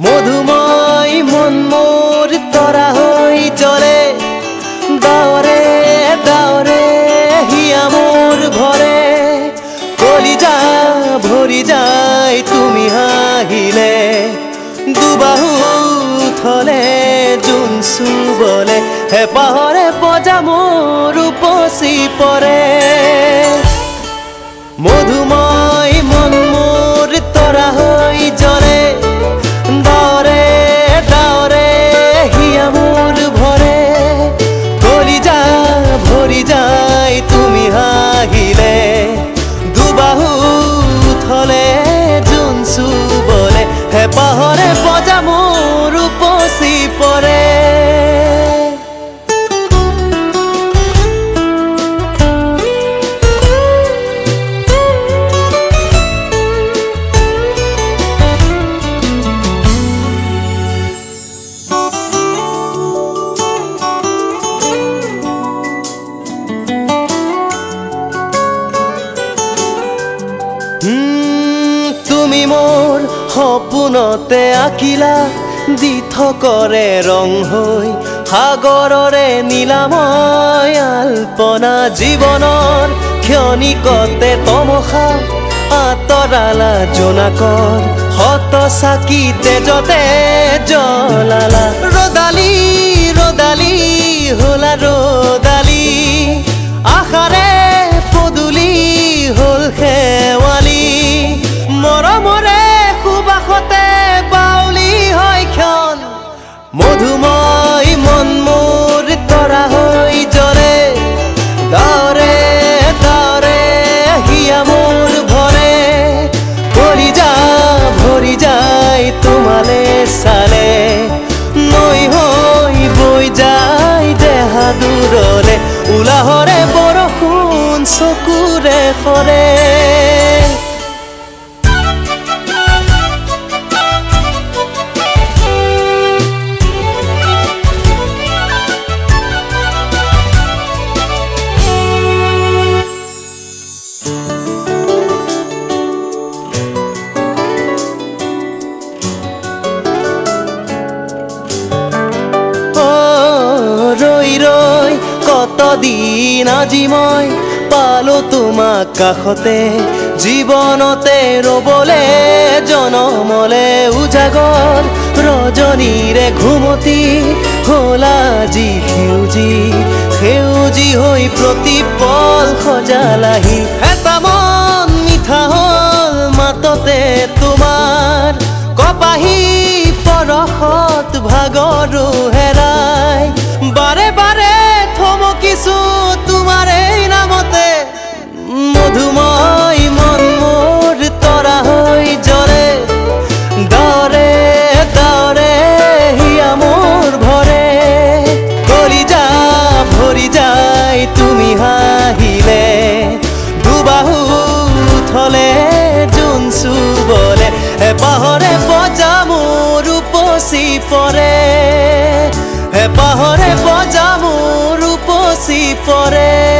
মধুময় মন মোর তরা হই চলে দাওরে দাওরে হিয়া মোর ঘরে কলি যা ভরি যায় তুমি হাগিলে দুবাহু থলে জোন সু হেঁপাহৰে হে পাহৰে পজা মোৰ উপসি পৰে মোৰ সপোনতে আঁকিলা দি থকৰে ৰং হৈ সাগৰৰে নীলাময় আল্পনা জীৱনৰ ক্ষণিকতে তমসা আঁতৰালা জোনাকৰ শত চাকি তেজতে জ্বলালা। ৰদালি ৰদালি হলা ৰদালি হিয়া মোৰ ভৰে যা ভৰি যায় তোমালে চালে নৈ হৈ বৈ যায় দেহা দূৰলে উলাহৰে বৰষুণ চকুৰে সৰে দিন আজি মই পালো তোমাক কাষতে। জীৱনতে ৰবলে জনমলে উজাগৰ। ৰজনীৰে ঘুমতি হ'ল আজি সেউজী। সেউজী হৈ প্ৰতি পল সজালাহি। এটা মন মিঠা হ'ল মাততে তোমাৰ। কপাহী পৰশত ভাগৰো হেৰাই থলে যোন চুবলে হেঁপাহৰে বজা মোৰ উপচি পৰে। হেঁপাহৰে বজা মোৰ উপচি পৰে।